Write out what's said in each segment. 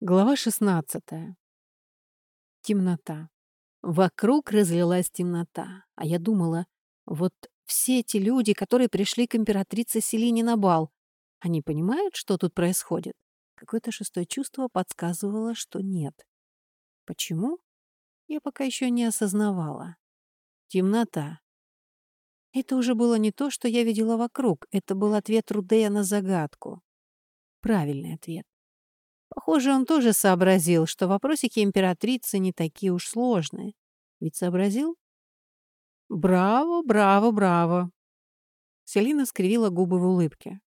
Глава 16. Темнота. Вокруг разлилась темнота, а я думала, вот все эти люди, которые пришли к императрице Селине на бал, они понимают, что тут происходит? Какое-то шестое чувство подсказывало, что нет. Почему? Я пока еще не осознавала. Темнота. Это уже было не то, что я видела вокруг, это был ответ Рудея на загадку. Правильный ответ. Похоже, он тоже сообразил, что вопросики императрицы не такие уж сложные. Ведь сообразил? Браво, браво, браво. Селина скривила губы в улыбке.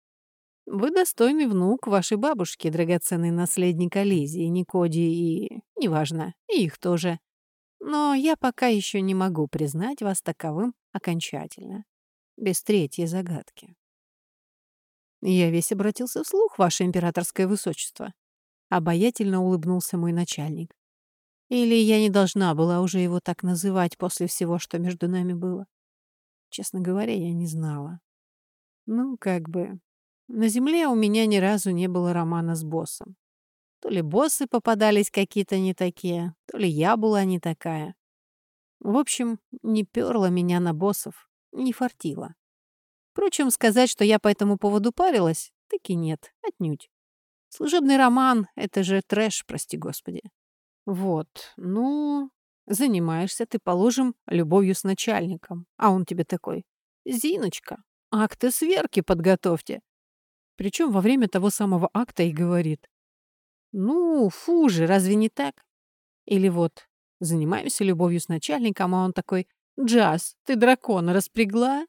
Вы достойный внук вашей бабушки, драгоценный наследник Ализии, Никоди и... Неважно, и их тоже. Но я пока еще не могу признать вас таковым окончательно. Без третьей загадки. Я весь обратился вслух, ваше императорское высочество. Обаятельно улыбнулся мой начальник. Или я не должна была уже его так называть после всего, что между нами было? Честно говоря, я не знала. Ну, как бы... На земле у меня ни разу не было романа с боссом. То ли боссы попадались какие-то не такие, то ли я была не такая. В общем, не перла меня на боссов, не фартила. Впрочем, сказать, что я по этому поводу парилась, таки нет, отнюдь. Служебный роман — это же трэш, прости господи. Вот, ну, занимаешься ты, положим, любовью с начальником, а он тебе такой, «Зиночка, акты сверки подготовьте». Причем во время того самого акта и говорит, «Ну, фу же, разве не так?» Или вот, занимаемся любовью с начальником, а он такой, «Джаз, ты дракона распрягла?»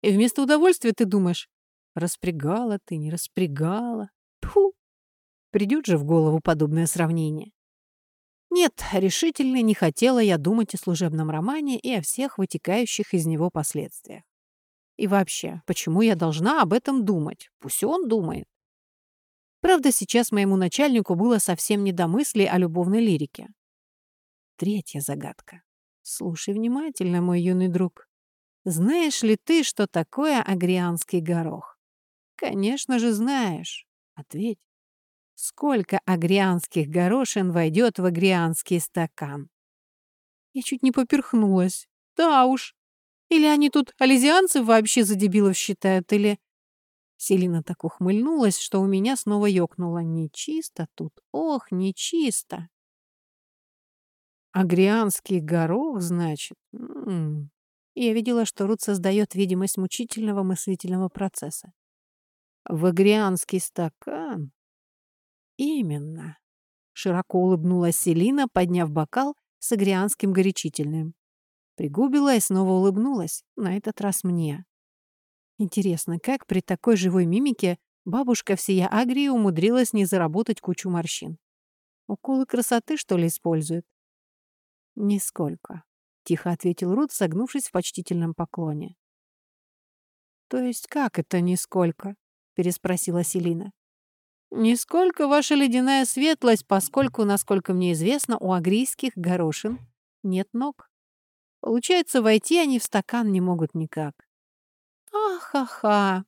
И вместо удовольствия ты думаешь, распрягала ты, не распрягала. Тьфу! Придет же в голову подобное сравнение. Нет, решительно не хотела я думать о служебном романе и о всех вытекающих из него последствиях. И вообще, почему я должна об этом думать? Пусть он думает. Правда, сейчас моему начальнику было совсем не до мысли о любовной лирике. Третья загадка. Слушай внимательно, мой юный друг. Знаешь ли ты, что такое агрианский горох? Конечно же знаешь. Ответь. Сколько агрианских горошин войдет в агрианский стакан? Я чуть не поперхнулась. Да уж. Или они тут ализианцев вообще за дебилов считают, или... Селина так ухмыльнулась, что у меня снова ёкнуло. Нечисто тут. Ох, нечисто. Агрианский горох, значит? М -м. Я видела, что Рут создает видимость мучительного мыслительного процесса. В агрианский стакан? «Именно», — широко улыбнулась Селина, подняв бокал с агрианским горячительным. Пригубила и снова улыбнулась, на этот раз мне. Интересно, как при такой живой мимике бабушка всея Агрии умудрилась не заработать кучу морщин? Уколы красоты, что ли, использует? Нисколько, — тихо ответил Рут, согнувшись в почтительном поклоне. «То есть как это нисколько?» — переспросила Селина. «Нисколько ваша ледяная светлость, поскольку, насколько мне известно, у агрийских горошин нет ног. Получается, войти они в стакан не могут никак». «Ах-ха-ха!»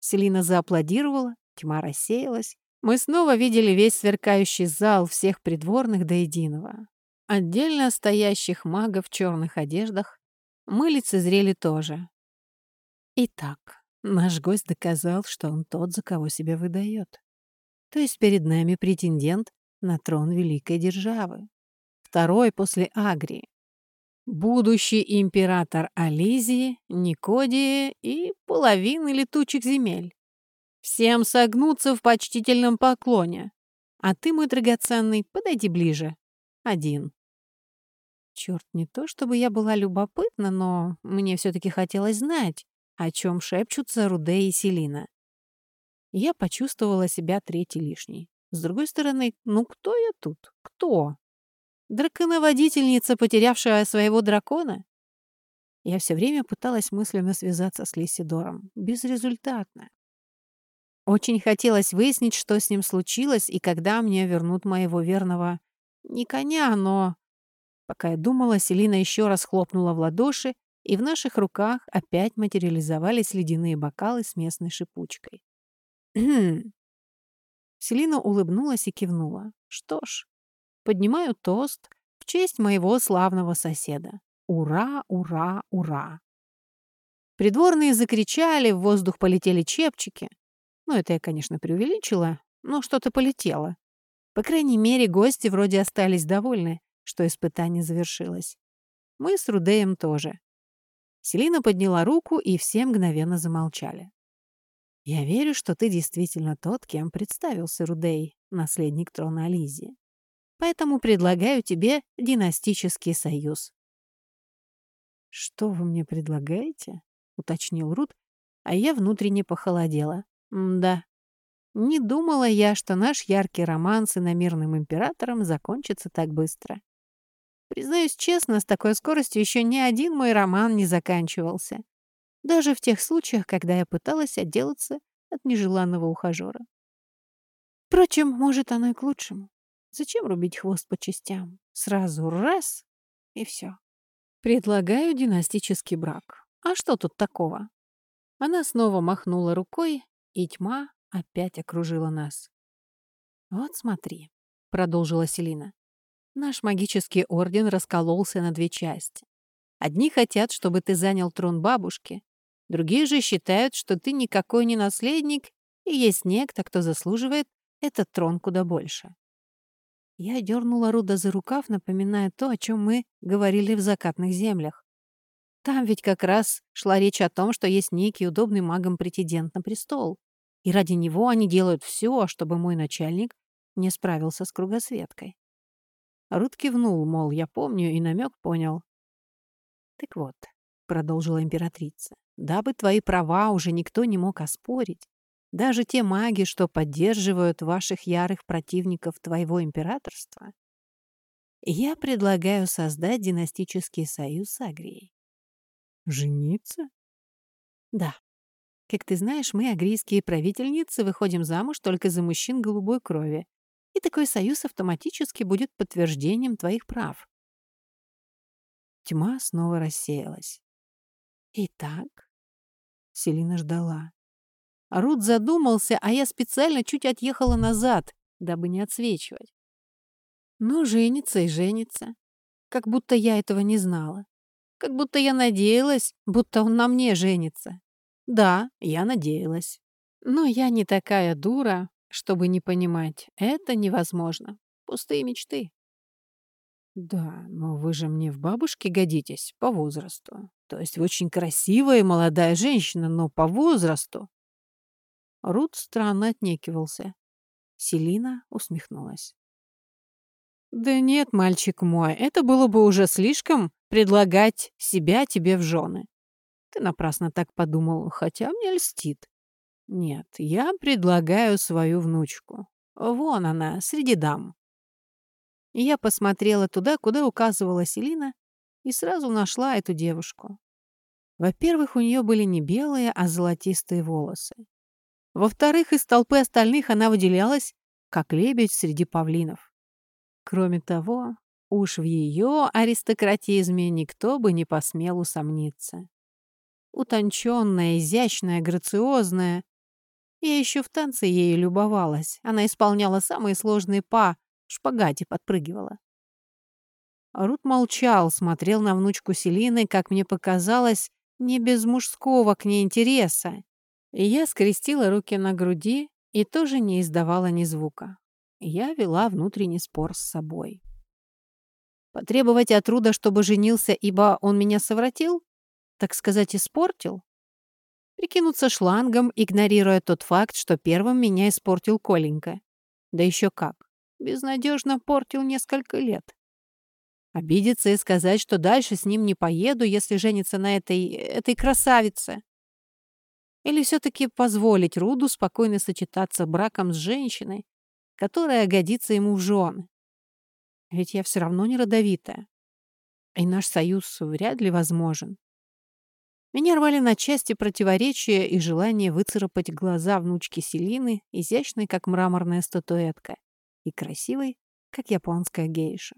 Селина зааплодировала, тьма рассеялась. Мы снова видели весь сверкающий зал всех придворных до единого. Отдельно стоящих магов в черных одеждах мы лицезрели тоже. Итак, наш гость доказал, что он тот, за кого себя выдает. То есть перед нами претендент на трон великой державы. Второй после Агрии. Будущий император Ализии, Никодии и половины летучих земель. Всем согнуться в почтительном поклоне. А ты, мой драгоценный, подойди ближе. Один. Черт, не то чтобы я была любопытна, но мне все-таки хотелось знать, о чем шепчутся Руде и Селина. Я почувствовала себя третьей лишней. С другой стороны, ну кто я тут? Кто? Драконоводительница, потерявшая своего дракона? Я все время пыталась мысленно связаться с Лисидором. Безрезультатно. Очень хотелось выяснить, что с ним случилось и когда мне вернут моего верного... Не коня, но... Пока я думала, Селина еще раз хлопнула в ладоши, и в наших руках опять материализовались ледяные бокалы с местной шипучкой. Селина улыбнулась и кивнула. Что ж, поднимаю тост в честь моего славного соседа. Ура, ура, ура! Придворные закричали, в воздух полетели чепчики. Ну, это я, конечно, преувеличила, но что-то полетело. По крайней мере, гости вроде остались довольны, что испытание завершилось. Мы с Рудеем тоже. Селина подняла руку, и все мгновенно замолчали. «Я верю, что ты действительно тот, кем представился Рудей, наследник трона Ализии. Поэтому предлагаю тебе династический союз». «Что вы мне предлагаете?» — уточнил Руд, а я внутренне похолодела. «Да, не думала я, что наш яркий роман с иномирным императором закончится так быстро. Признаюсь честно, с такой скоростью еще ни один мой роман не заканчивался. Даже в тех случаях, когда я пыталась отделаться от нежеланного ухажера. Впрочем, может, оно и к лучшему. Зачем рубить хвост по частям? Сразу раз — и все. Предлагаю династический брак. А что тут такого? Она снова махнула рукой, и тьма опять окружила нас. «Вот смотри», — продолжила Селина. «Наш магический орден раскололся на две части. Одни хотят, чтобы ты занял трон бабушки, другие же считают, что ты никакой не наследник, и есть некто, кто заслуживает этот трон куда больше». Я дернула Руда за рукав, напоминая то, о чем мы говорили в закатных землях. Там ведь как раз шла речь о том, что есть некий удобный магом претендент на престол. И ради него они делают все, чтобы мой начальник не справился с кругосветкой. Рут кивнул, мол, я помню, и намек понял. «Так вот», — продолжила императрица, «дабы твои права уже никто не мог оспорить, даже те маги, что поддерживают ваших ярых противников твоего императорства, я предлагаю создать династический союз с Агрией». «Жениться?» «Да», как ты знаешь, мы, агрийские правительницы, выходим замуж только за мужчин голубой крови. И такой союз автоматически будет подтверждением твоих прав. Тьма снова рассеялась. Итак, Селина ждала. Рут задумался, а я специально чуть отъехала назад, дабы не отсвечивать. Ну, женится и женится. Как будто я этого не знала. Как будто я надеялась, будто он на мне женится. Да, я надеялась. Но я не такая дура, чтобы не понимать. Это невозможно. Пустые мечты. Да, но вы же мне в бабушке годитесь по возрасту. То есть очень красивая молодая женщина, но по возрасту. Рут странно отнекивался. Селина усмехнулась. «Да нет, мальчик мой, это было бы уже слишком предлагать себя тебе в жены. Ты напрасно так подумал, хотя мне льстит. Нет, я предлагаю свою внучку. Вон она, среди дам. я посмотрела туда, куда указывала Селина, и сразу нашла эту девушку. Во-первых, у нее были не белые, а золотистые волосы. Во-вторых, из толпы остальных она выделялась, как лебедь среди павлинов. Кроме того, уж в ее аристократизме никто бы не посмел усомниться утонченная, изящная, грациозная. Я еще в танце ей любовалась. Она исполняла самые сложные па, в шпагате подпрыгивала. Рут молчал, смотрел на внучку Селины, как мне показалось, не без мужского к ней интереса. И я скрестила руки на груди и тоже не издавала ни звука. Я вела внутренний спор с собой. Потребовать от Руда, чтобы женился, ибо он меня совратил? так сказать, испортил? Прикинуться шлангом, игнорируя тот факт, что первым меня испортил Коленька. Да еще как. Безнадежно портил несколько лет. Обидеться и сказать, что дальше с ним не поеду, если женится на этой... этой красавице. Или все-таки позволить Руду спокойно сочетаться браком с женщиной, которая годится ему в жены. Ведь я все равно не родовитая. И наш союз вряд ли возможен. Меня рвали на части противоречия и желание выцарапать глаза внучки Селины, изящной, как мраморная статуэтка, и красивой, как японская гейша.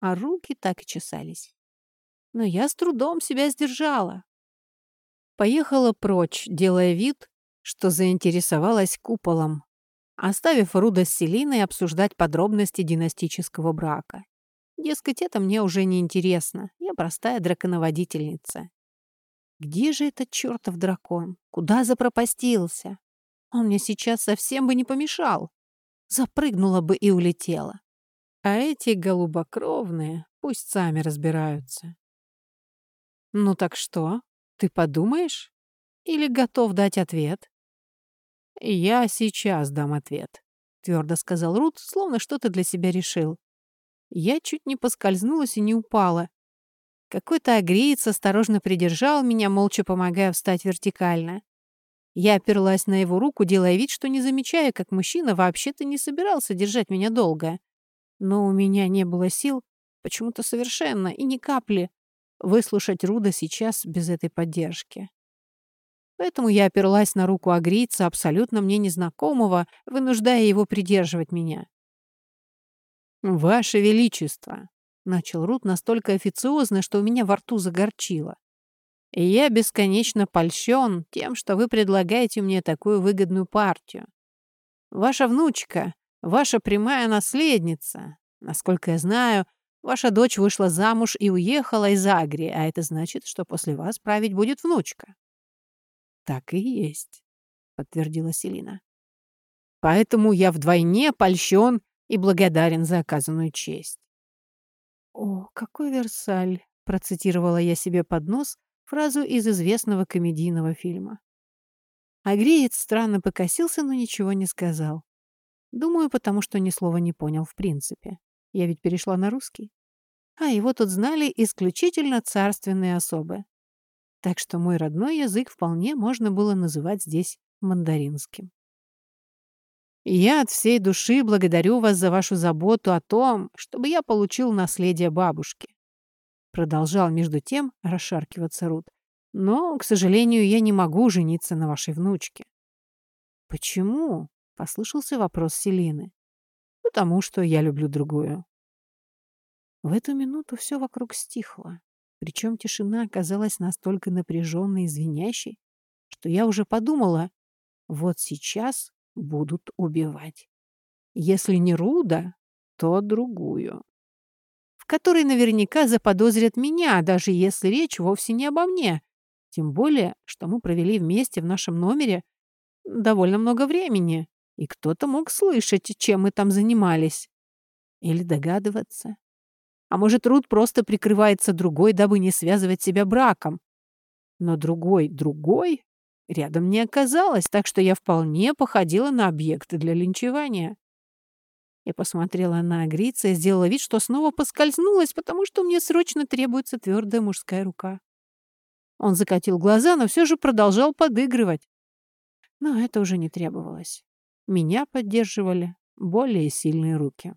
А руки так и чесались. Но я с трудом себя сдержала. Поехала прочь, делая вид, что заинтересовалась куполом. оставив Руда с Селиной обсуждать подробности династического брака. Дескать, это мне уже не интересно. Я простая драконоводительница. Где же этот чертов дракон? Куда запропастился? Он мне сейчас совсем бы не помешал. Запрыгнула бы и улетела. А эти голубокровные пусть сами разбираются. Ну так что, ты подумаешь? Или готов дать ответ? Я сейчас дам ответ, твердо сказал Рут, словно что-то для себя решил. Я чуть не поскользнулась и не упала. Какой-то агреец осторожно придержал меня, молча помогая встать вертикально. Я оперлась на его руку, делая вид, что не замечая, как мужчина вообще-то не собирался держать меня долго. Но у меня не было сил, почему-то совершенно, и ни капли, выслушать Руда сейчас без этой поддержки. Поэтому я оперлась на руку агрийца, абсолютно мне незнакомого, вынуждая его придерживать меня. «Ваше Величество!» — начал Рут настолько официозно, что у меня во рту загорчило. Я бесконечно польщен тем, что вы предлагаете мне такую выгодную партию. Ваша внучка, ваша прямая наследница. Насколько я знаю, ваша дочь вышла замуж и уехала из Агрии, а это значит, что после вас править будет внучка. Так и есть, подтвердила Селина. Поэтому я вдвойне польщен и благодарен за оказанную честь. «О, какой Версаль!» — процитировала я себе под нос, фразу из известного комедийного фильма. Агреец странно покосился, но ничего не сказал. Думаю, потому что ни слова не понял в принципе. Я ведь перешла на русский. А его тут знали исключительно царственные особы. Так что мой родной язык вполне можно было называть здесь мандаринским. Я от всей души благодарю вас за вашу заботу о том, чтобы я получил наследие бабушки. Продолжал между тем расшаркиваться Рут. Но, к сожалению, я не могу жениться на вашей внучке. Почему? Послышался вопрос Селины. Потому что я люблю другую. В эту минуту все вокруг стихло. Причем тишина оказалась настолько напряженной и звенящей, что я уже подумала, вот сейчас будут убивать. Если не Руда, то другую в которой наверняка заподозрят меня, даже если речь вовсе не обо мне. Тем более, что мы провели вместе в нашем номере довольно много времени, и кто-то мог слышать, чем мы там занимались. Или догадываться. А может, Рут просто прикрывается другой, дабы не связывать себя браком. Но другой, другой рядом не оказалось, так что я вполне походила на объекты для линчевания. Я посмотрела на Агрица и сделала вид, что снова поскользнулась, потому что мне срочно требуется твердая мужская рука. Он закатил глаза, но все же продолжал подыгрывать. Но это уже не требовалось. Меня поддерживали более сильные руки.